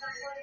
তারপরে